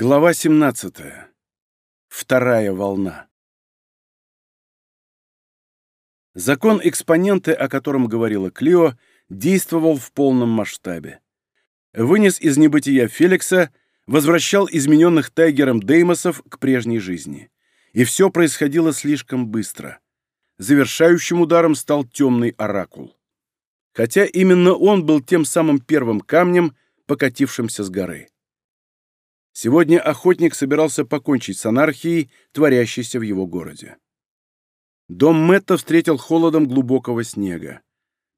Глава 17. Вторая волна. Закон экспоненты, о котором говорила Клио, действовал в полном масштабе. Вынес из небытия Феликса, возвращал измененных Тайгером Деймосов к прежней жизни. И все происходило слишком быстро. Завершающим ударом стал темный оракул. Хотя именно он был тем самым первым камнем, покатившимся с горы. Сегодня охотник собирался покончить с анархией, творящейся в его городе. Дом Мэтта встретил холодом глубокого снега,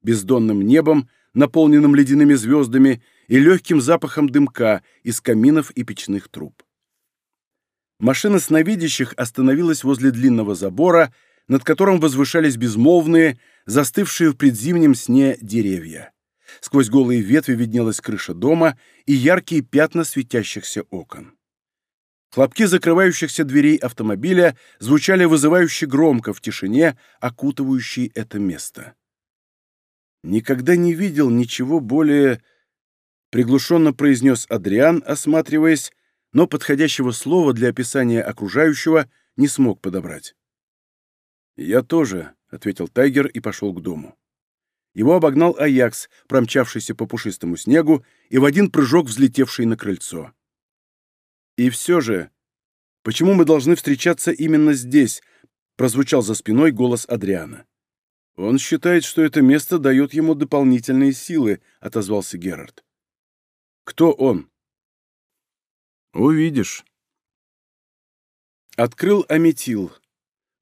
бездонным небом, наполненным ледяными звездами и легким запахом дымка из каминов и печных труб. Машина сновидящих остановилась возле длинного забора, над которым возвышались безмолвные, застывшие в предзимнем сне деревья сквозь голые ветви виднелась крыша дома и яркие пятна светящихся окон. Хлопки закрывающихся дверей автомобиля звучали вызывающе громко в тишине, окутывающей это место. «Никогда не видел ничего более...» — приглушенно произнес Адриан, осматриваясь, но подходящего слова для описания окружающего не смог подобрать. «Я тоже», — ответил Тайгер и пошел к дому. Его обогнал Аякс, промчавшийся по пушистому снегу и в один прыжок взлетевший на крыльцо. «И все же, почему мы должны встречаться именно здесь?» — прозвучал за спиной голос Адриана. «Он считает, что это место дает ему дополнительные силы», — отозвался Герард. «Кто он?» «Увидишь». Открыл Аметил.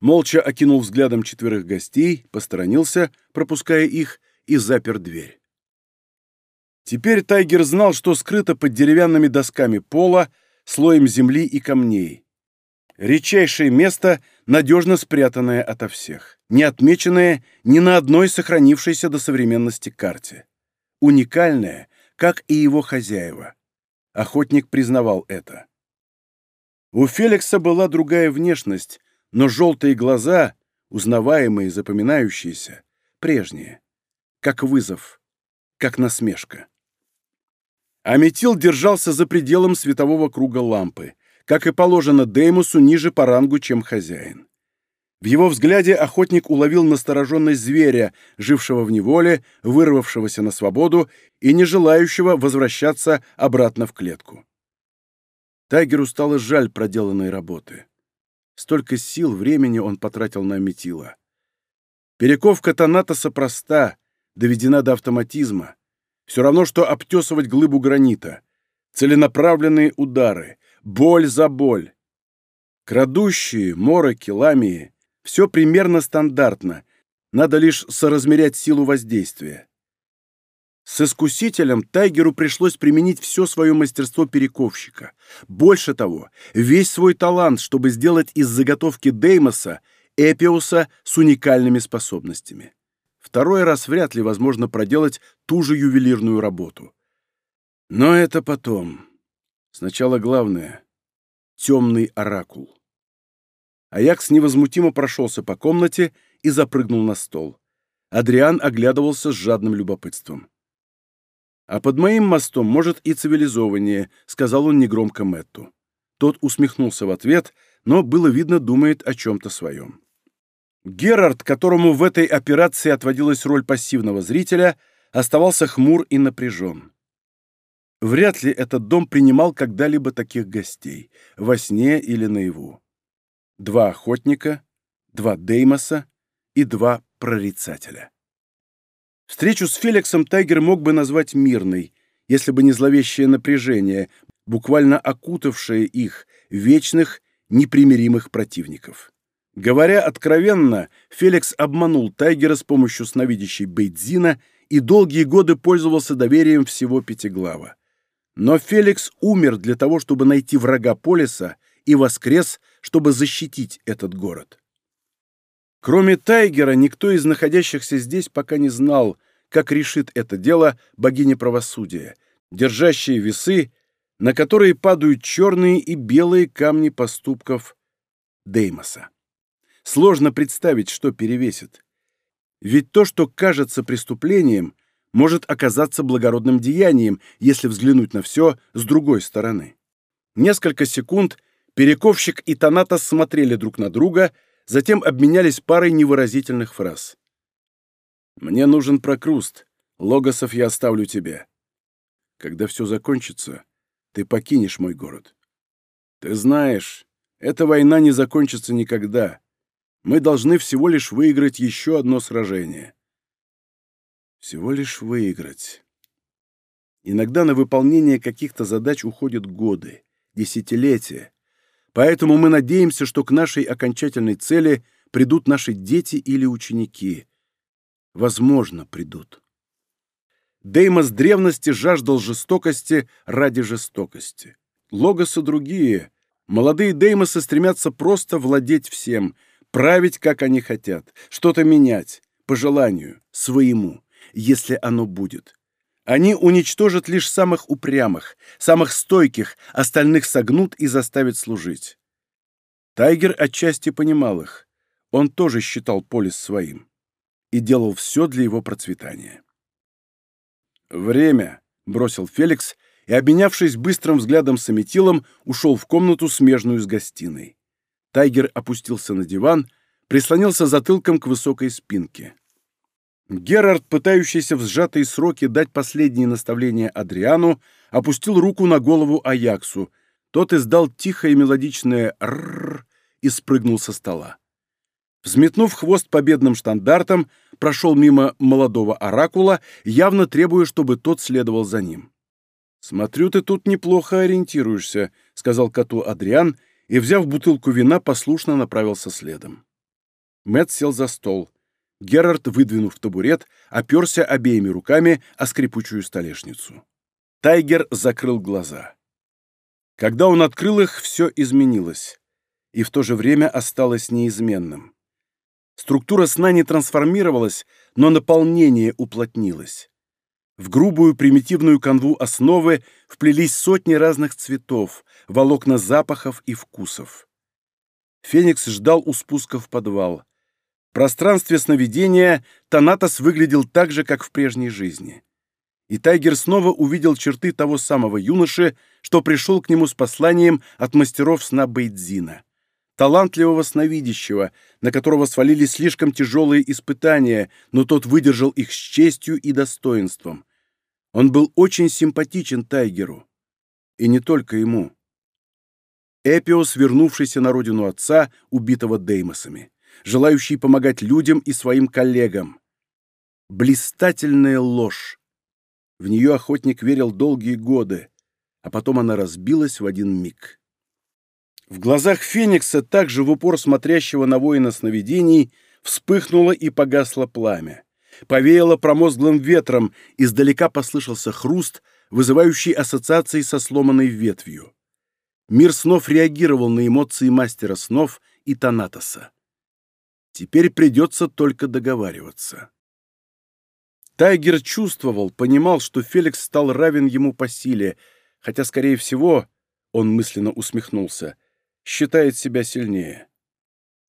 Молча окинул взглядом четверых гостей, посторонился, пропуская их, и запер дверь. Теперь Тайгер знал, что скрыто под деревянными досками пола, слоем земли и камней. Редчайшее место, надежно спрятанное ото всех, не отмеченное ни на одной сохранившейся до современности карте. Уникальное, как и его хозяева. Охотник признавал это. У Феликса была другая внешность, но желтые глаза, узнаваемые, запоминающиеся, прежние как вызов, как насмешка. Аметил держался за пределом светового круга лампы, как и положено Деймусу ниже по рангу, чем хозяин. В его взгляде охотник уловил настороженность зверя, жившего в неволе, вырвавшегося на свободу и не желающего возвращаться обратно в клетку. Тайгеру стало жаль проделанной работы. Столько сил, времени он потратил на Аметила. Перековка Танатоса проста, доведена до автоматизма. Все равно, что обтесывать глыбу гранита. Целенаправленные удары. Боль за боль. Крадущие, мороки, ламии. Все примерно стандартно. Надо лишь соразмерять силу воздействия. С искусителем Тайгеру пришлось применить все свое мастерство перековщика. Больше того, весь свой талант, чтобы сделать из заготовки Деймоса Эпиуса с уникальными способностями второй раз вряд ли возможно проделать ту же ювелирную работу. Но это потом. Сначала главное — темный оракул. Аякс невозмутимо прошелся по комнате и запрыгнул на стол. Адриан оглядывался с жадным любопытством. «А под моим мостом, может, и цивилизованнее», — сказал он негромко Мэтту. Тот усмехнулся в ответ, но, было видно, думает о чем-то своем. Герард, которому в этой операции отводилась роль пассивного зрителя, оставался хмур и напряжен. Вряд ли этот дом принимал когда-либо таких гостей, во сне или наяву. Два охотника, два Деймоса и два прорицателя. Встречу с Феликсом Тайгер мог бы назвать мирной, если бы не зловещее напряжение, буквально окутавшее их, вечных, непримиримых противников. Говоря откровенно, Феликс обманул Тайгера с помощью сновидящей Бейдзина и долгие годы пользовался доверием всего Пятиглава. Но Феликс умер для того, чтобы найти врага Полиса, и воскрес, чтобы защитить этот город. Кроме Тайгера, никто из находящихся здесь пока не знал, как решит это дело богиня правосудия, держащая весы, на которые падают черные и белые камни поступков Деймоса. Сложно представить, что перевесит. Ведь то, что кажется преступлением, может оказаться благородным деянием, если взглянуть на все с другой стороны. Несколько секунд Перековщик и Танатос смотрели друг на друга, затем обменялись парой невыразительных фраз. «Мне нужен прокруст. Логосов я оставлю тебе. Когда все закончится, ты покинешь мой город. Ты знаешь, эта война не закончится никогда. Мы должны всего лишь выиграть еще одно сражение. Всего лишь выиграть. Иногда на выполнение каких-то задач уходят годы, десятилетия. Поэтому мы надеемся, что к нашей окончательной цели придут наши дети или ученики. Возможно, придут. Деймос древности жаждал жестокости ради жестокости. Логосы другие. Молодые Деймосы стремятся просто владеть всем — править, как они хотят, что-то менять, по желанию, своему, если оно будет. Они уничтожат лишь самых упрямых, самых стойких, остальных согнут и заставят служить. Тайгер отчасти понимал их. Он тоже считал Полис своим и делал все для его процветания. «Время», — бросил Феликс, и, обменявшись быстрым взглядом с Аметилом, ушел в комнату, смежную с гостиной. Тайгер опустился на диван, прислонился затылком к высокой спинке. Герард, пытающийся в сжатые сроки дать последние наставления Адриану, опустил руку на голову Аяксу. Тот издал тихое мелодичное «рррр» и спрыгнул со стола. Взметнув хвост победным штандартом, прошел мимо молодого оракула, явно требуя, чтобы тот следовал за ним. «Смотрю, ты тут неплохо ориентируешься», — сказал коту Адриан и, взяв бутылку вина, послушно направился следом. Мэт сел за стол. Герард, выдвинув табурет, оперся обеими руками о скрипучую столешницу. Тайгер закрыл глаза. Когда он открыл их, все изменилось. И в то же время осталось неизменным. Структура сна не трансформировалась, но наполнение уплотнилось. В грубую примитивную канву основы вплелись сотни разных цветов, волокна запахов и вкусов. Феникс ждал у спуска в подвал. В пространстве сновидения Танатос выглядел так же, как в прежней жизни. И Тайгер снова увидел черты того самого юноши, что пришел к нему с посланием от мастеров сна Бейдзина талантливого сновидящего, на которого свалились слишком тяжелые испытания, но тот выдержал их с честью и достоинством. Он был очень симпатичен Тайгеру. И не только ему. Эпиос, вернувшийся на родину отца, убитого Деймосами, желающий помогать людям и своим коллегам. Блистательная ложь. В нее охотник верил долгие годы, а потом она разбилась в один миг. В глазах Феникса, также в упор смотрящего на воина сновидений, вспыхнуло и погасло пламя. Повеяло промозглым ветром, издалека послышался хруст, вызывающий ассоциации со сломанной ветвью. Мир снов реагировал на эмоции мастера снов и Танатоса. Теперь придется только договариваться. Тайгер чувствовал, понимал, что Феликс стал равен ему по силе, хотя, скорее всего, он мысленно усмехнулся – считает себя сильнее.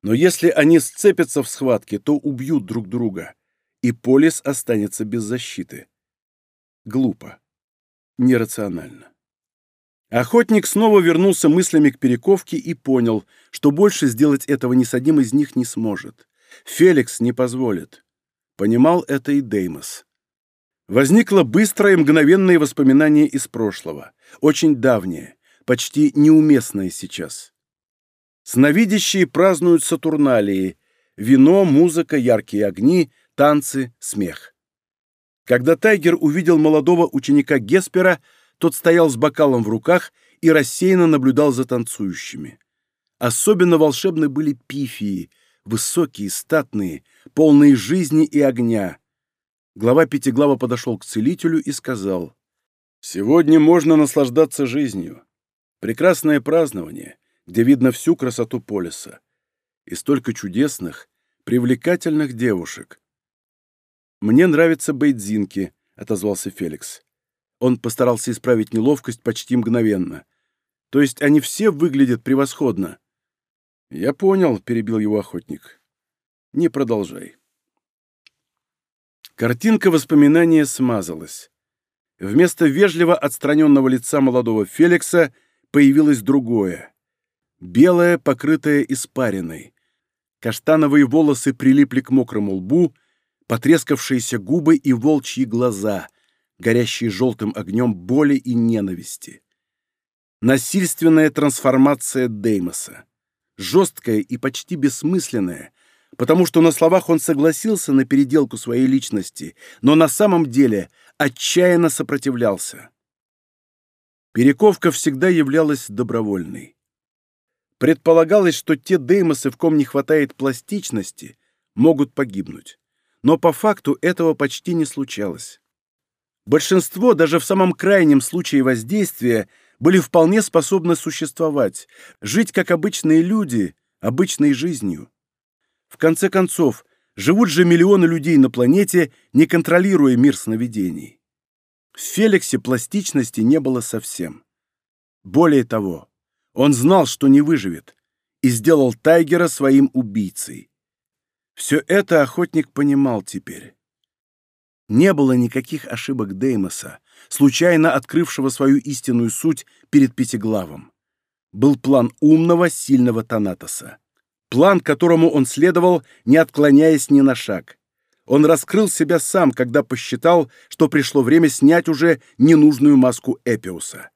Но если они сцепятся в схватке, то убьют друг друга, и Полис останется без защиты. Глупо. Нерационально. Охотник снова вернулся мыслями к перековке и понял, что больше сделать этого ни с одним из них не сможет. Феликс не позволит. Понимал это и Деймос. Возникло быстрое мгновенное воспоминание из прошлого, очень давнее, почти неуместное сейчас. Сновидящие празднуют Сатурналии – вино, музыка, яркие огни, танцы, смех. Когда Тайгер увидел молодого ученика Геспера, тот стоял с бокалом в руках и рассеянно наблюдал за танцующими. Особенно волшебны были пифии, высокие, статные, полные жизни и огня. Глава Пятиглава подошел к целителю и сказал, «Сегодня можно наслаждаться жизнью. Прекрасное празднование где видно всю красоту полиса. И столько чудесных, привлекательных девушек. «Мне нравятся бейдзинки», — отозвался Феликс. Он постарался исправить неловкость почти мгновенно. «То есть они все выглядят превосходно?» «Я понял», — перебил его охотник. «Не продолжай». Картинка воспоминания смазалась. Вместо вежливо отстраненного лица молодого Феликса появилось другое — белая, покрытая испариной. Каштановые волосы прилипли к мокрому лбу, потрескавшиеся губы и волчьи глаза, горящие желтым огнем боли и ненависти. Насильственная трансформация Деймоса. Жесткая и почти бессмысленная, потому что на словах он согласился на переделку своей личности, но на самом деле отчаянно сопротивлялся. Перековка всегда являлась добровольной. Предполагалось, что те деймосы, в ком не хватает пластичности, могут погибнуть. Но по факту этого почти не случалось. Большинство, даже в самом крайнем случае воздействия, были вполне способны существовать, жить как обычные люди, обычной жизнью. В конце концов, живут же миллионы людей на планете, не контролируя мир сновидений. В Феликсе пластичности не было совсем. Более того, он знал, что не выживет, и сделал Тайгера своим убийцей. Все это охотник понимал теперь. Не было никаких ошибок Деймоса, случайно открывшего свою истинную суть перед Пятиглавом. Был план умного, сильного Танатоса. План, которому он следовал, не отклоняясь ни на шаг. Он раскрыл себя сам, когда посчитал, что пришло время снять уже ненужную маску Эпиуса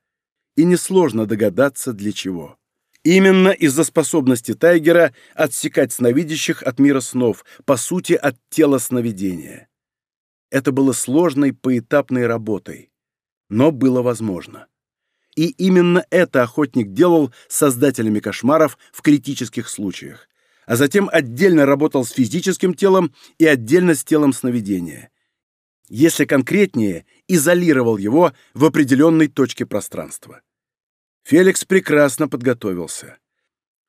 и несложно догадаться для чего. Именно из-за способности Тайгера отсекать сновидящих от мира снов, по сути, от тела сновидения. Это было сложной поэтапной работой, но было возможно. И именно это охотник делал с создателями кошмаров в критических случаях, а затем отдельно работал с физическим телом и отдельно с телом сновидения. Если конкретнее, изолировал его в определенной точке пространства. Феликс прекрасно подготовился.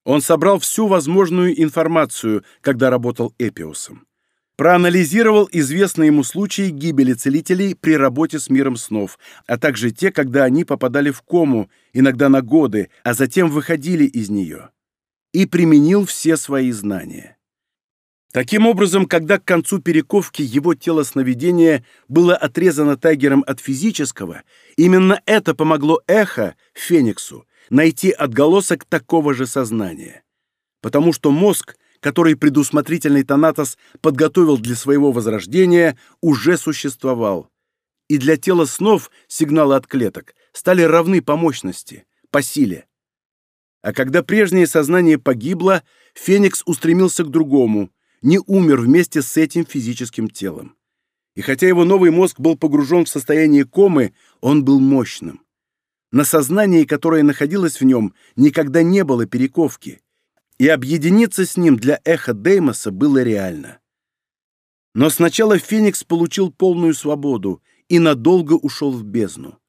Он собрал всю возможную информацию, когда работал Эпиусом. Проанализировал известные ему случаи гибели целителей при работе с миром снов, а также те, когда они попадали в кому, иногда на годы, а затем выходили из нее. И применил все свои знания. Таким образом, когда к концу перековки его тело сновидения было отрезано Тайгером от физического, именно это помогло эхо, Фениксу, найти отголосок такого же сознания. Потому что мозг, который предусмотрительный Танатос подготовил для своего возрождения, уже существовал. И для тела снов сигналы от клеток стали равны по мощности, по силе. А когда прежнее сознание погибло, Феникс устремился к другому – не умер вместе с этим физическим телом. И хотя его новый мозг был погружен в состояние комы, он был мощным. На сознании, которое находилось в нем, никогда не было перековки, и объединиться с ним для Эха Деймоса было реально. Но сначала Феникс получил полную свободу и надолго ушел в бездну.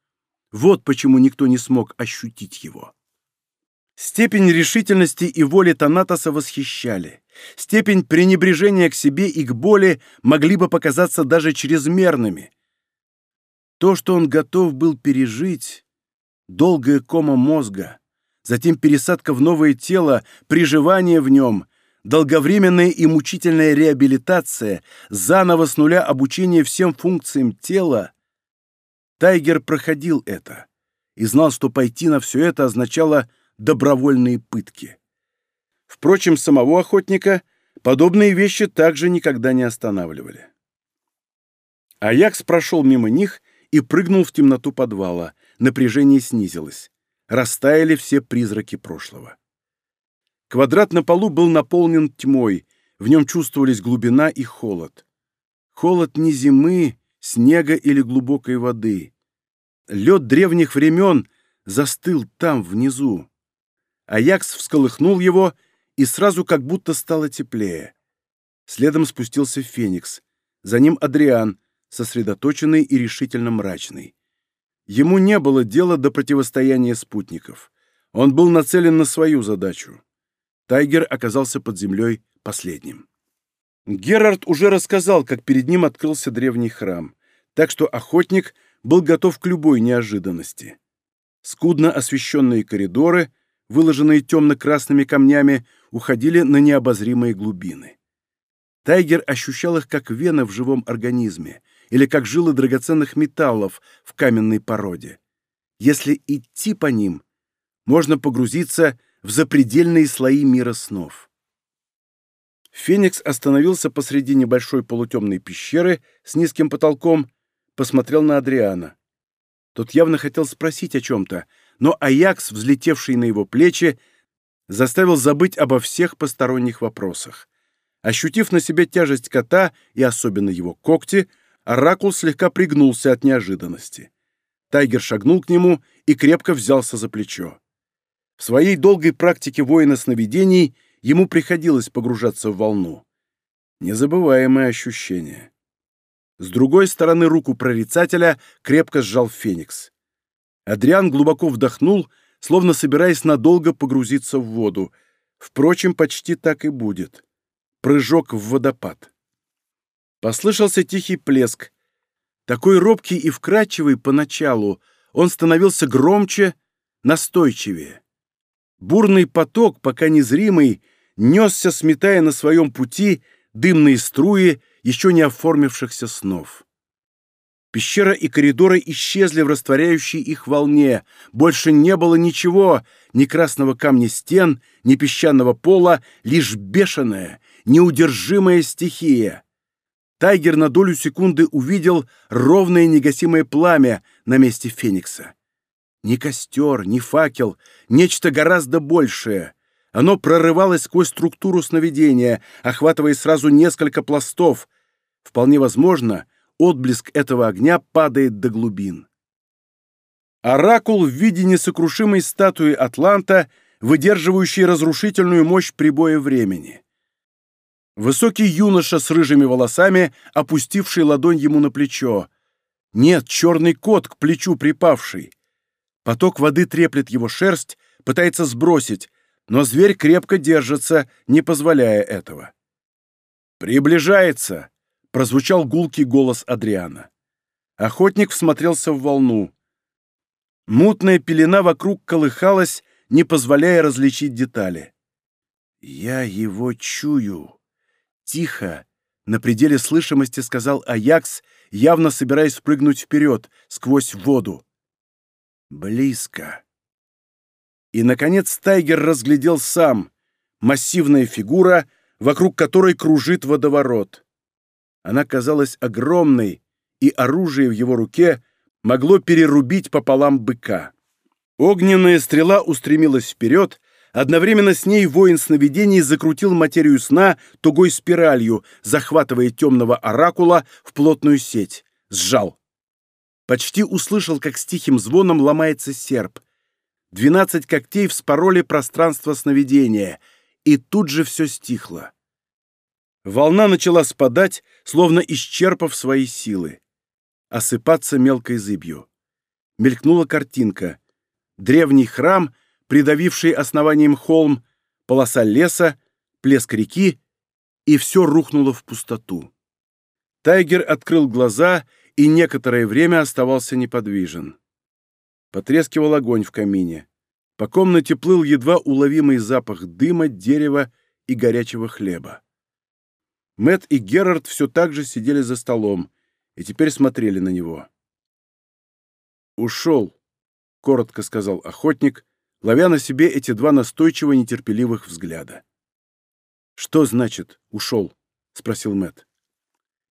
Вот почему никто не смог ощутить его. Степень решительности и воли Танатоса восхищали. Степень пренебрежения к себе и к боли могли бы показаться даже чрезмерными. То, что он готов был пережить, долгая кома мозга, затем пересадка в новое тело, приживание в нем, долговременная и мучительная реабилитация, заново с нуля обучение всем функциям тела. Тайгер проходил это и знал, что пойти на все это означало – добровольные пытки. Впрочем, самого охотника подобные вещи также никогда не останавливали. Аякс прошел мимо них и прыгнул в темноту подвала. Напряжение снизилось. Растаяли все призраки прошлого. Квадрат на полу был наполнен тьмой, в нем чувствовались глубина и холод. Холод не зимы, снега или глубокой воды. Лед древних времен застыл там, внизу. Аякс всколыхнул его и сразу как будто стало теплее. Следом спустился Феникс. За ним Адриан, сосредоточенный и решительно мрачный. Ему не было дела до противостояния спутников. Он был нацелен на свою задачу. Тайгер оказался под землей последним. Герард уже рассказал, как перед ним открылся древний храм, так что охотник был готов к любой неожиданности. Скудно освещенные коридоры, выложенные темно-красными камнями, уходили на необозримые глубины. Тайгер ощущал их как вены в живом организме или как жилы драгоценных металлов в каменной породе. Если идти по ним, можно погрузиться в запредельные слои мира снов. Феникс остановился посреди небольшой полутемной пещеры с низким потолком, посмотрел на Адриана. Тот явно хотел спросить о чем-то, но Аякс, взлетевший на его плечи, заставил забыть обо всех посторонних вопросах. Ощутив на себе тяжесть кота и особенно его когти, Оракул слегка пригнулся от неожиданности. Тайгер шагнул к нему и крепко взялся за плечо. В своей долгой практике воина сновидений ему приходилось погружаться в волну. Незабываемое ощущение. С другой стороны руку прорицателя крепко сжал Феникс. Адриан глубоко вдохнул, словно собираясь надолго погрузиться в воду. Впрочем, почти так и будет. Прыжок в водопад. Послышался тихий плеск. Такой робкий и вкрадчивый поначалу, он становился громче, настойчивее. Бурный поток, пока незримый, несся, сметая на своем пути дымные струи еще не оформившихся снов. Пещера и коридоры исчезли в растворяющей их волне. Больше не было ничего, ни красного камня стен, ни песчаного пола, лишь бешеная, неудержимая стихия. Тайгер на долю секунды увидел ровное негасимое пламя на месте Феникса. Ни костер, ни факел, нечто гораздо большее. Оно прорывалось сквозь структуру сновидения, охватывая сразу несколько пластов. Вполне возможно — отблеск этого огня падает до глубин. Оракул в виде несокрушимой статуи Атланта, выдерживающей разрушительную мощь прибоя времени. Высокий юноша с рыжими волосами, опустивший ладонь ему на плечо. Нет, черный кот к плечу припавший. Поток воды треплет его шерсть, пытается сбросить, но зверь крепко держится, не позволяя этого. «Приближается!» прозвучал гулкий голос Адриана. Охотник всмотрелся в волну. Мутная пелена вокруг колыхалась, не позволяя различить детали. «Я его чую!» «Тихо!» — на пределе слышимости сказал Аякс, явно собираясь прыгнуть вперед, сквозь воду. «Близко!» И, наконец, Тайгер разглядел сам. Массивная фигура, вокруг которой кружит водоворот. Она казалась огромной, и оружие в его руке могло перерубить пополам быка. Огненная стрела устремилась вперед, одновременно с ней воин сновидений закрутил материю сна тугой спиралью, захватывая темного оракула в плотную сеть. Сжал. Почти услышал, как с тихим звоном ломается серп. Двенадцать когтей вспороли пространство сновидения, и тут же все стихло. Волна начала спадать, словно исчерпав свои силы. Осыпаться мелкой зыбью. Мелькнула картинка. Древний храм, придавивший основанием холм, полоса леса, плеск реки, и все рухнуло в пустоту. Тайгер открыл глаза и некоторое время оставался неподвижен. Потрескивал огонь в камине. По комнате плыл едва уловимый запах дыма, дерева и горячего хлеба. Мэт и Герард все так же сидели за столом и теперь смотрели на него. «Ушел», — коротко сказал охотник, ловя на себе эти два настойчиво нетерпеливых взгляда. «Что значит «ушел»?» — спросил Мэт.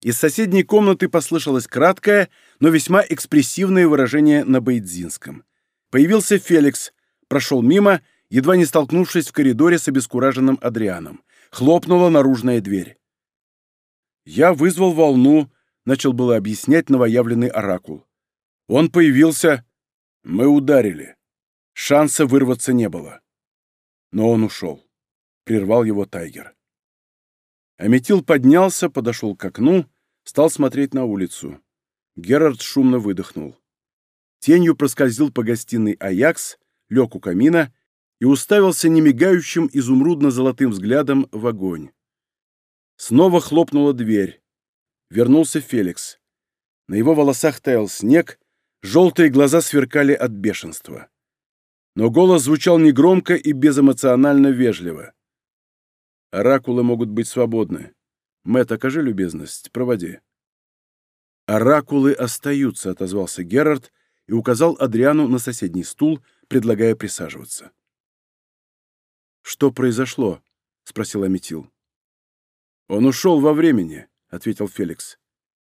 Из соседней комнаты послышалось краткое, но весьма экспрессивное выражение на бейдзинском. Появился Феликс, прошел мимо, едва не столкнувшись в коридоре с обескураженным Адрианом. Хлопнула наружная дверь. Я вызвал волну, начал было объяснять новоявленный оракул. Он появился. Мы ударили. Шанса вырваться не было. Но он ушел. Прервал его Тайгер. Аметил поднялся, подошел к окну, стал смотреть на улицу. Герард шумно выдохнул. Тенью проскользил по гостиной Аякс, лег у камина и уставился немигающим изумрудно-золотым взглядом в огонь. Снова хлопнула дверь. Вернулся Феликс. На его волосах таял снег, желтые глаза сверкали от бешенства. Но голос звучал негромко и безэмоционально вежливо. «Оракулы могут быть свободны. Мэтт, окажи любезность, проводи». «Оракулы остаются», — отозвался Герард и указал Адриану на соседний стул, предлагая присаживаться. «Что произошло?» — спросил Аметил. «Он ушел во времени», — ответил Феликс.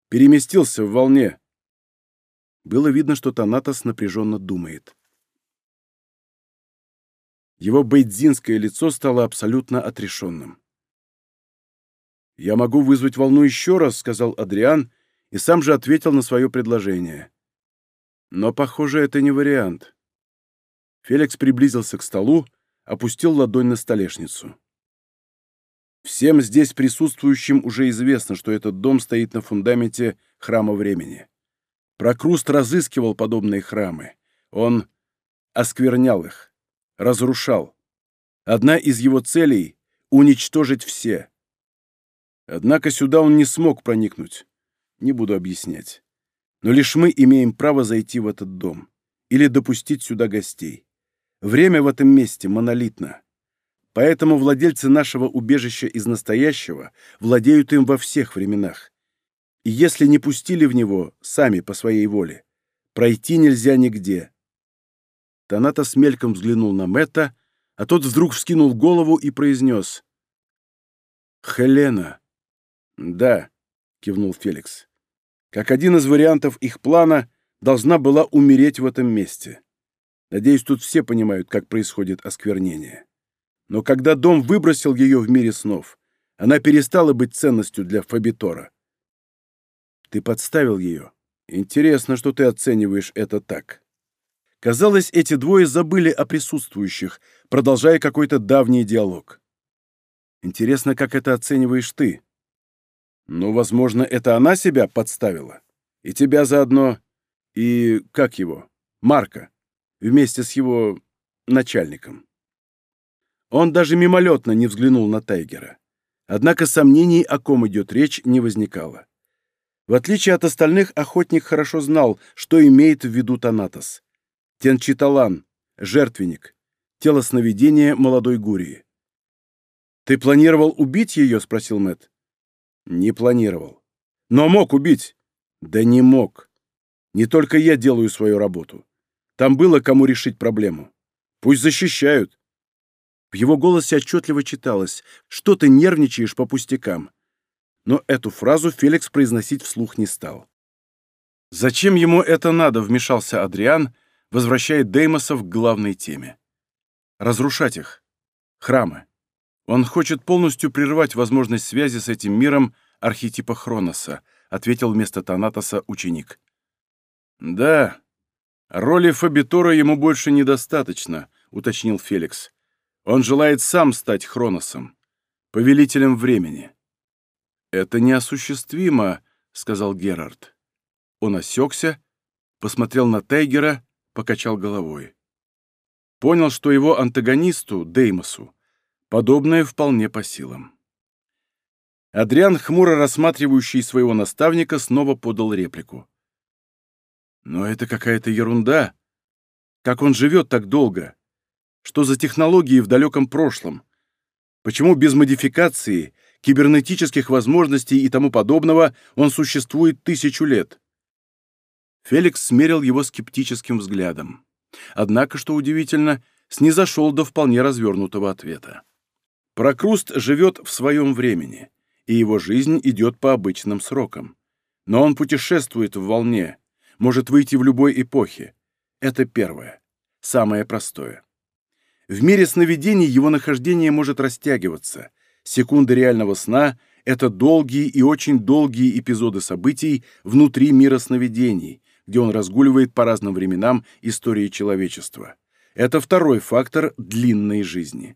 «Переместился в волне». Было видно, что Танатос напряженно думает. Его бейдзинское лицо стало абсолютно отрешенным. «Я могу вызвать волну еще раз», — сказал Адриан, и сам же ответил на свое предложение. Но, похоже, это не вариант. Феликс приблизился к столу, опустил ладонь на столешницу. Всем здесь присутствующим уже известно, что этот дом стоит на фундаменте храма времени. Прокруст разыскивал подобные храмы. Он осквернял их, разрушал. Одна из его целей — уничтожить все. Однако сюда он не смог проникнуть. Не буду объяснять. Но лишь мы имеем право зайти в этот дом или допустить сюда гостей. Время в этом месте монолитно. Поэтому владельцы нашего убежища из настоящего владеют им во всех временах. И если не пустили в него, сами по своей воле, пройти нельзя нигде. Таната смельком взглянул на Мэтта, а тот вдруг вскинул голову и произнес. «Хелена». «Да», — кивнул Феликс. «Как один из вариантов их плана, должна была умереть в этом месте. Надеюсь, тут все понимают, как происходит осквернение». Но когда дом выбросил ее в мире снов, она перестала быть ценностью для Фабитора. Ты подставил ее. Интересно, что ты оцениваешь это так. Казалось, эти двое забыли о присутствующих, продолжая какой-то давний диалог. Интересно, как это оцениваешь ты? Ну, возможно, это она себя подставила. И тебя заодно. И как его? Марка. Вместе с его начальником. Он даже мимолетно не взглянул на Тайгера. Однако сомнений, о ком идет речь, не возникало. В отличие от остальных, охотник хорошо знал, что имеет в виду Танатос. Тенчиталан, жертвенник, тело сновидения молодой Гурии. «Ты планировал убить ее?» — спросил Мэт. «Не планировал. Но мог убить?» «Да не мог. Не только я делаю свою работу. Там было кому решить проблему. Пусть защищают. В его голосе отчетливо читалось «Что ты нервничаешь по пустякам?» Но эту фразу Феликс произносить вслух не стал. «Зачем ему это надо?» — вмешался Адриан, возвращая Деймоса к главной теме. «Разрушать их. Храмы. Он хочет полностью прервать возможность связи с этим миром архетипа Хроноса», — ответил вместо Танатоса ученик. «Да, роли Фабитора ему больше недостаточно», — уточнил Феликс. Он желает сам стать Хроносом, повелителем времени. «Это неосуществимо», — сказал Герард. Он осекся, посмотрел на Тейгера, покачал головой. Понял, что его антагонисту, Деймосу, подобное вполне по силам. Адриан, хмуро рассматривающий своего наставника, снова подал реплику. «Но это какая-то ерунда. Как он живет так долго? Что за технологии в далеком прошлом? Почему без модификации, кибернетических возможностей и тому подобного он существует тысячу лет? Феликс смерил его скептическим взглядом. Однако, что удивительно, снизошел до вполне развернутого ответа. Прокруст живет в своем времени, и его жизнь идет по обычным срокам. Но он путешествует в волне, может выйти в любой эпохе. Это первое, самое простое. В мире сновидений его нахождение может растягиваться. Секунды реального сна — это долгие и очень долгие эпизоды событий внутри мира сновидений, где он разгуливает по разным временам истории человечества. Это второй фактор длинной жизни.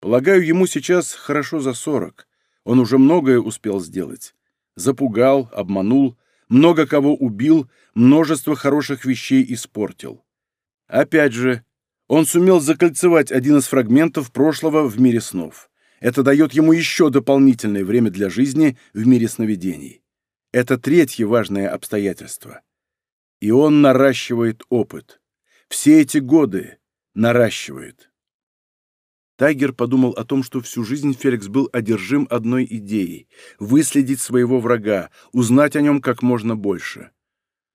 Полагаю, ему сейчас хорошо за 40. Он уже многое успел сделать. Запугал, обманул, много кого убил, множество хороших вещей испортил. Опять же, он сумел закольцевать один из фрагментов прошлого в мире снов. Это дает ему еще дополнительное время для жизни в мире сновидений. Это третье важное обстоятельство. И он наращивает опыт. Все эти годы наращивает. Тайгер подумал о том, что всю жизнь Феликс был одержим одной идеей – выследить своего врага, узнать о нем как можно больше.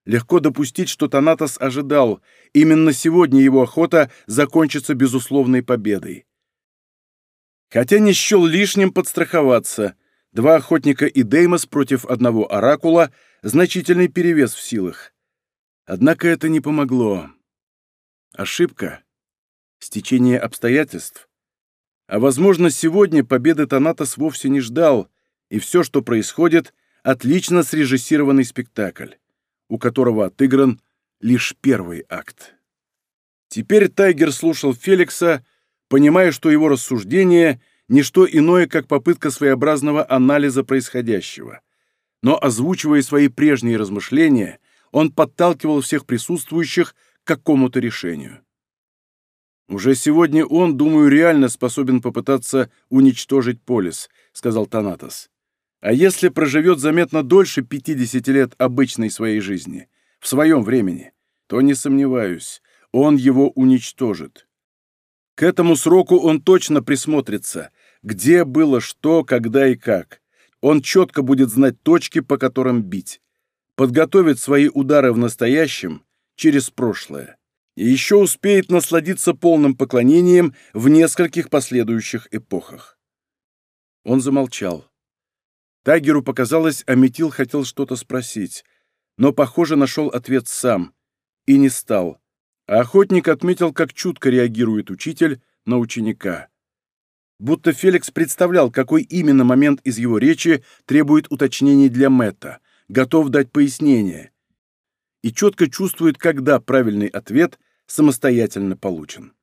Легко допустить, что Танатос ожидал, именно сегодня его охота закончится безусловной победой. Хотя не счел лишним подстраховаться. Два охотника и Деймос против одного оракула — значительный перевес в силах. Однако это не помогло. Ошибка. Стечение обстоятельств. А, возможно, сегодня победы Танатос вовсе не ждал, и все, что происходит — отлично срежиссированный спектакль у которого отыгран лишь первый акт. Теперь Тайгер слушал Феликса, понимая, что его рассуждение – ничто иное, как попытка своеобразного анализа происходящего. Но, озвучивая свои прежние размышления, он подталкивал всех присутствующих к какому-то решению. «Уже сегодня он, думаю, реально способен попытаться уничтожить Полис», — сказал Танатос. А если проживет заметно дольше 50 лет обычной своей жизни, в своем времени, то, не сомневаюсь, он его уничтожит. К этому сроку он точно присмотрится, где было что, когда и как. Он четко будет знать точки, по которым бить. Подготовит свои удары в настоящем через прошлое. И еще успеет насладиться полным поклонением в нескольких последующих эпохах. Он замолчал. Тагеру показалось, Аметил хотел что-то спросить, но, похоже, нашел ответ сам. И не стал. А охотник отметил, как чутко реагирует учитель на ученика. Будто Феликс представлял, какой именно момент из его речи требует уточнений для Мэтта, готов дать пояснение. И четко чувствует, когда правильный ответ самостоятельно получен.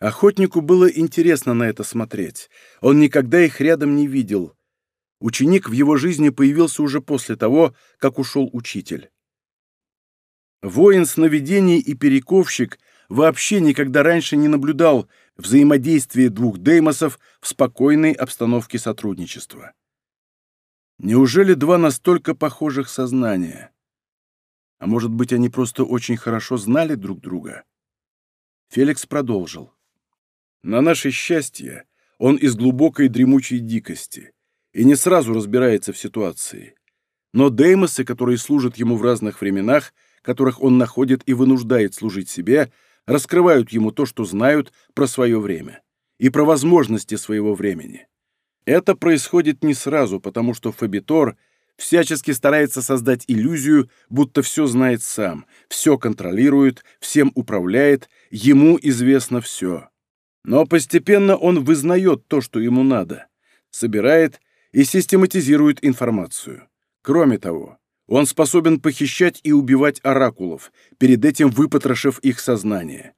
Охотнику было интересно на это смотреть. Он никогда их рядом не видел. Ученик в его жизни появился уже после того, как ушел учитель. Воин сновидений и перековщик вообще никогда раньше не наблюдал взаимодействия двух деймосов в спокойной обстановке сотрудничества. Неужели два настолько похожих сознания? А может быть, они просто очень хорошо знали друг друга? Феликс продолжил. На наше счастье, он из глубокой дремучей дикости, и не сразу разбирается в ситуации. Но деймосы, которые служат ему в разных временах, которых он находит и вынуждает служить себе, раскрывают ему то, что знают про свое время и про возможности своего времени. Это происходит не сразу, потому что Фабитор всячески старается создать иллюзию, будто все знает сам, все контролирует, всем управляет, ему известно все. Но постепенно он вызнает то, что ему надо, собирает и систематизирует информацию. Кроме того, он способен похищать и убивать оракулов, перед этим выпотрошив их сознание.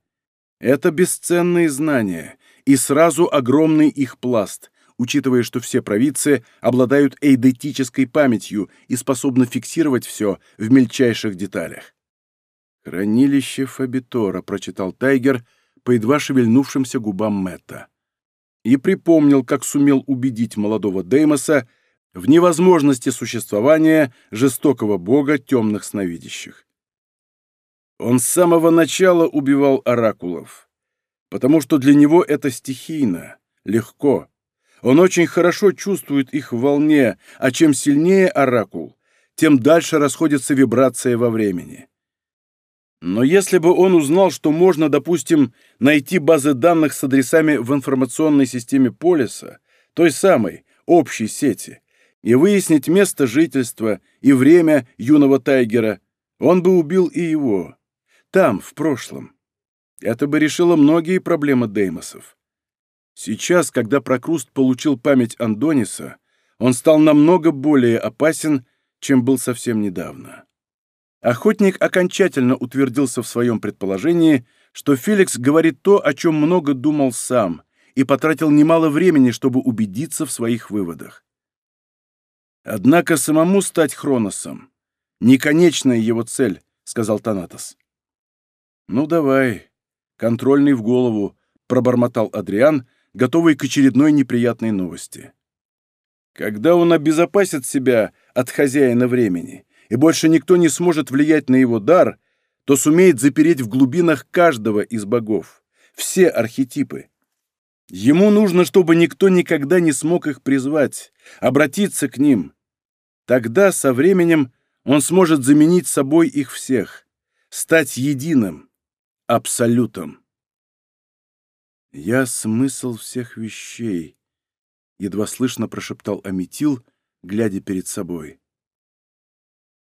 Это бесценные знания и сразу огромный их пласт, учитывая, что все провидцы обладают эйдетической памятью и способны фиксировать все в мельчайших деталях. «Хранилище Фабитора», — прочитал Тайгер по едва шевельнувшимся губам Мэтта и припомнил, как сумел убедить молодого Деймоса в невозможности существования жестокого бога темных сновидящих. Он с самого начала убивал оракулов, потому что для него это стихийно, легко. Он очень хорошо чувствует их в волне, а чем сильнее оракул, тем дальше расходится вибрация во времени. Но если бы он узнал, что можно, допустим, найти базы данных с адресами в информационной системе Полиса, той самой, общей сети, и выяснить место жительства и время юного Тайгера, он бы убил и его. Там, в прошлом. Это бы решило многие проблемы Деймосов. Сейчас, когда Прокруст получил память Андониса, он стал намного более опасен, чем был совсем недавно. Охотник окончательно утвердился в своем предположении, что Феликс говорит то, о чем много думал сам, и потратил немало времени, чтобы убедиться в своих выводах. «Однако самому стать Хроносом — неконечная его цель», — сказал Танатос. «Ну давай, контрольный в голову», — пробормотал Адриан, готовый к очередной неприятной новости. «Когда он обезопасит себя от хозяина времени?» и больше никто не сможет влиять на его дар, то сумеет запереть в глубинах каждого из богов, все архетипы. Ему нужно, чтобы никто никогда не смог их призвать, обратиться к ним. Тогда, со временем, он сможет заменить собой их всех, стать единым, абсолютом. «Я смысл всех вещей», — едва слышно прошептал Аметил, глядя перед собой.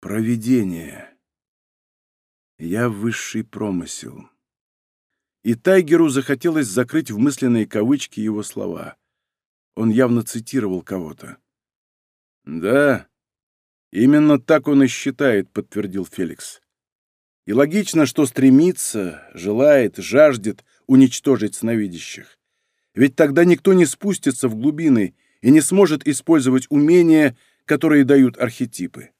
Провидение. Я высший промысел. И Тайгеру захотелось закрыть в мысленные кавычки его слова. Он явно цитировал кого-то. «Да, именно так он и считает», — подтвердил Феликс. «И логично, что стремится, желает, жаждет уничтожить сновидящих. Ведь тогда никто не спустится в глубины и не сможет использовать умения, которые дают архетипы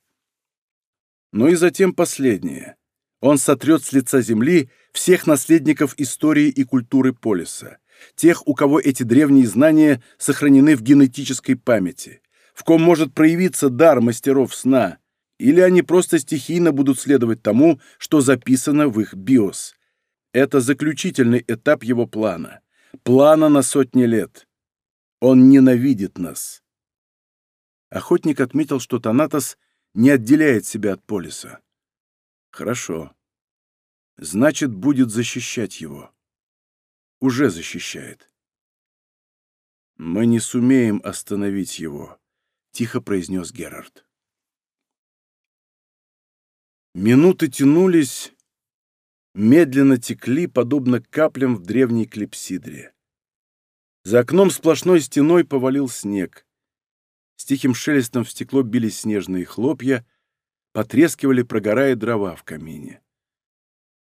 но ну и затем последнее. Он сотрет с лица земли всех наследников истории и культуры полиса, тех, у кого эти древние знания сохранены в генетической памяти, в ком может проявиться дар мастеров сна, или они просто стихийно будут следовать тому, что записано в их биос. Это заключительный этап его плана. Плана на сотни лет. Он ненавидит нас. Охотник отметил, что Танатос — не отделяет себя от полиса. Хорошо. Значит, будет защищать его. Уже защищает. Мы не сумеем остановить его, тихо произнес Герард. Минуты тянулись, медленно текли, подобно каплям в древней клипсидре. За окном сплошной стеной повалил снег с тихим шелестом в стекло бились снежные хлопья, потрескивали, прогорая дрова в камине.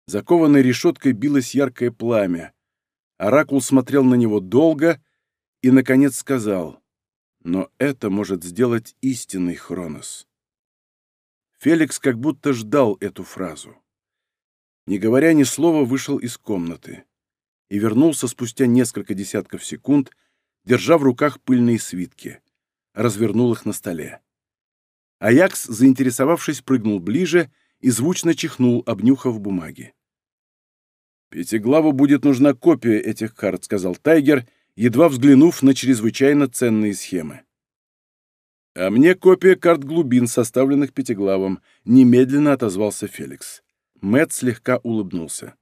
Закованной решеткой билось яркое пламя. Оракул смотрел на него долго и, наконец, сказал, «Но это может сделать истинный Хронос». Феликс как будто ждал эту фразу. Не говоря ни слова, вышел из комнаты и вернулся спустя несколько десятков секунд, держа в руках пыльные свитки развернул их на столе. Аякс, заинтересовавшись, прыгнул ближе и звучно чихнул, обнюхав бумаги. «Пятиглаву будет нужна копия этих карт», — сказал Тайгер, едва взглянув на чрезвычайно ценные схемы. «А мне копия карт глубин, составленных пятиглавом», — немедленно отозвался Феликс. Мэт слегка улыбнулся.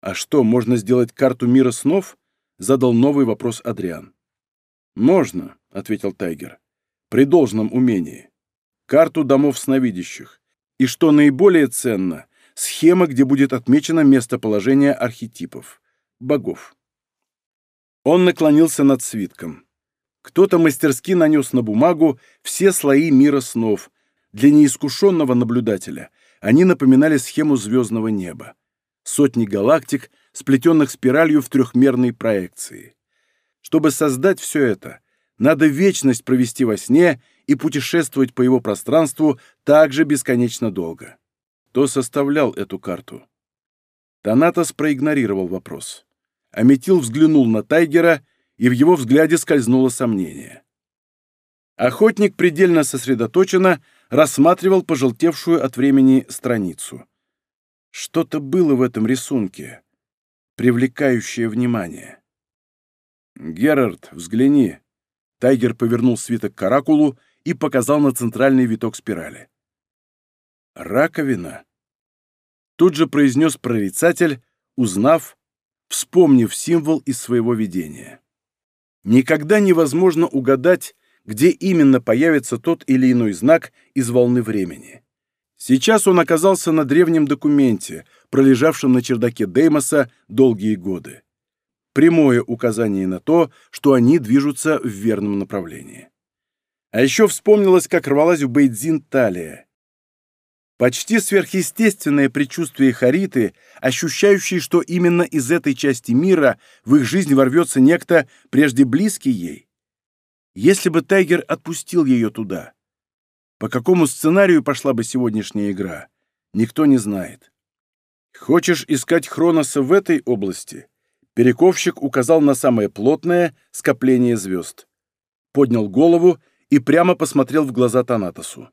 «А что, можно сделать карту мира снов?» — задал новый вопрос Адриан. «Можно», — ответил Тайгер, — «при должном умении. Карту домов сновидящих. И что наиболее ценно, схема, где будет отмечено местоположение архетипов, богов». Он наклонился над свитком. Кто-то мастерски нанес на бумагу все слои мира снов. Для неискушенного наблюдателя они напоминали схему звездного неба. Сотни галактик, сплетенных спиралью в трехмерной проекции. Чтобы создать все это, надо вечность провести во сне и путешествовать по его пространству также бесконечно долго. Кто составлял эту карту? Танатос проигнорировал вопрос. Аметил взглянул на Тайгера, и в его взгляде скользнуло сомнение. Охотник предельно сосредоточенно рассматривал пожелтевшую от времени страницу. Что-то было в этом рисунке, привлекающее внимание. «Герард, взгляни!» Тайгер повернул свиток к оракулу и показал на центральный виток спирали. «Раковина!» Тут же произнес прорицатель, узнав, вспомнив символ из своего видения. Никогда невозможно угадать, где именно появится тот или иной знак из волны времени. Сейчас он оказался на древнем документе, пролежавшем на чердаке Деймоса долгие годы прямое указание на то, что они движутся в верном направлении. А еще вспомнилось, как рвалась у Бейдзин талия. Почти сверхъестественное предчувствие Хариты, ощущающей, что именно из этой части мира в их жизнь ворвется некто, прежде близкий ей. Если бы Тайгер отпустил ее туда, по какому сценарию пошла бы сегодняшняя игра, никто не знает. Хочешь искать Хроноса в этой области? Перековщик указал на самое плотное скопление звезд. Поднял голову и прямо посмотрел в глаза Танатосу.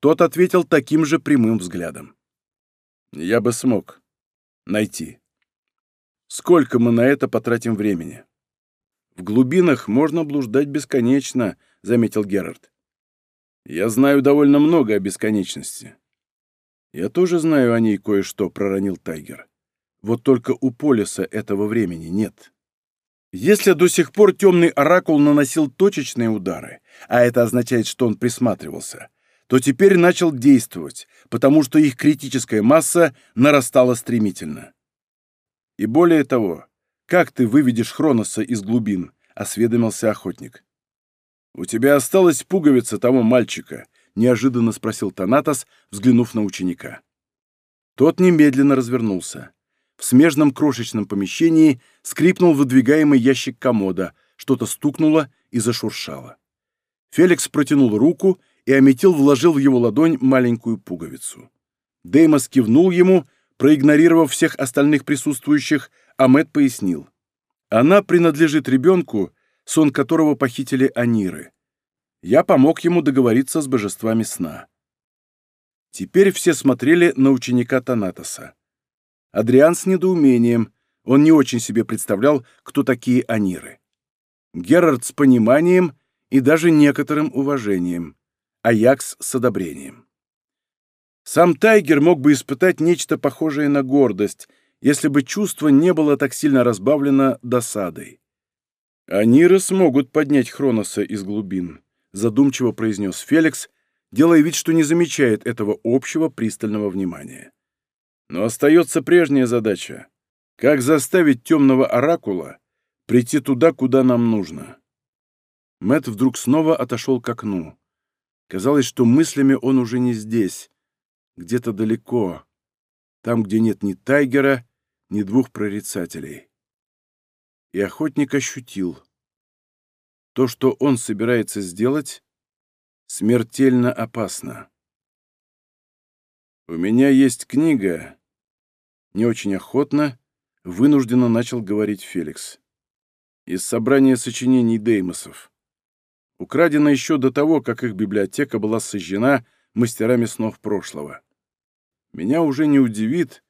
Тот ответил таким же прямым взглядом. «Я бы смог. Найти. Сколько мы на это потратим времени?» «В глубинах можно блуждать бесконечно», — заметил Герард. «Я знаю довольно много о бесконечности». «Я тоже знаю о ней кое-что», — проронил Тайгер. Вот только у Полиса этого времени нет. Если до сих пор темный оракул наносил точечные удары, а это означает, что он присматривался, то теперь начал действовать, потому что их критическая масса нарастала стремительно. И более того, как ты выведешь Хроноса из глубин, осведомился охотник. «У тебя осталась пуговица того мальчика», — неожиданно спросил Танатос, взглянув на ученика. Тот немедленно развернулся. В смежном крошечном помещении скрипнул выдвигаемый ящик комода, что-то стукнуло и зашуршало. Феликс протянул руку и Аметил вложил в его ладонь маленькую пуговицу. Деймос кивнул ему, проигнорировав всех остальных присутствующих, а Мэтт пояснил. «Она принадлежит ребенку, сон которого похитили Аниры. Я помог ему договориться с божествами сна». Теперь все смотрели на ученика Танатоса. Адриан с недоумением. Он не очень себе представлял, кто такие аниры. Герард с пониманием и даже некоторым уважением. Аякс с одобрением. Сам Тайгер мог бы испытать нечто похожее на гордость, если бы чувство не было так сильно разбавлено досадой. «Аниры смогут поднять Хроноса из глубин», — задумчиво произнес Феликс, делая вид, что не замечает этого общего пристального внимания. Но остается прежняя задача. Как заставить темного оракула прийти туда, куда нам нужно? Мэт вдруг снова отошел к окну. Казалось, что мыслями он уже не здесь, где-то далеко, там, где нет ни Тайгера, ни двух прорицателей. И охотник ощутил. То, что он собирается сделать, смертельно опасно. У меня есть книга». Не очень охотно, вынужденно начал говорить Феликс. Из собрания сочинений Деймосов. Украдено еще до того, как их библиотека была сожжена мастерами снов прошлого. Меня уже не удивит,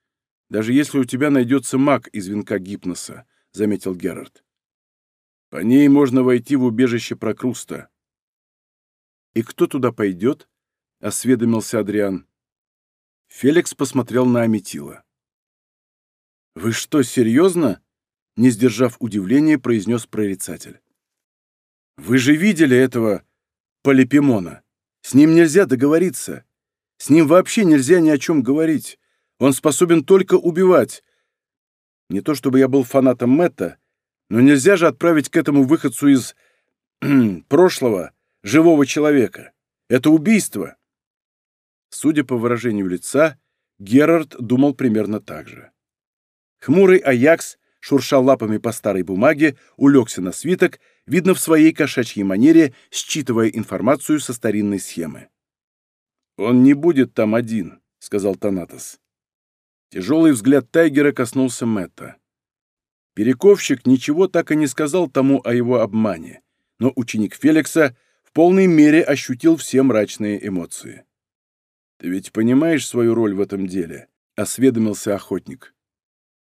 даже если у тебя найдется маг из венка гипноса, заметил Герард. По ней можно войти в убежище Прокруста. И кто туда пойдет? осведомился Адриан. Феликс посмотрел на Аметила. «Вы что, серьезно?» — не сдержав удивления, произнес прорицатель. «Вы же видели этого Полипимона. С ним нельзя договориться. С ним вообще нельзя ни о чем говорить. Он способен только убивать. Не то чтобы я был фанатом Мэтта, но нельзя же отправить к этому выходцу из прошлого живого человека. Это убийство. Судя по выражению лица, Герард думал примерно так же. Хмурый Аякс, шурша лапами по старой бумаге, улегся на свиток, видно в своей кошачьей манере, считывая информацию со старинной схемы. «Он не будет там один», — сказал Танатос. Тяжелый взгляд Тайгера коснулся Мэтта. Перековщик ничего так и не сказал тому о его обмане, но ученик Феликса в полной мере ощутил все мрачные эмоции. «Ты ведь понимаешь свою роль в этом деле?» — осведомился охотник.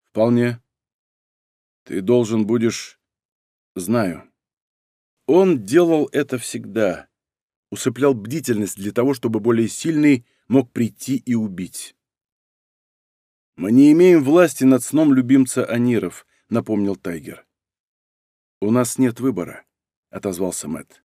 «Вполне. Ты должен будешь...» «Знаю». Он делал это всегда. Усыплял бдительность для того, чтобы более сильный мог прийти и убить. «Мы не имеем власти над сном любимца Аниров», — напомнил Тайгер. «У нас нет выбора», — отозвался Мэтт.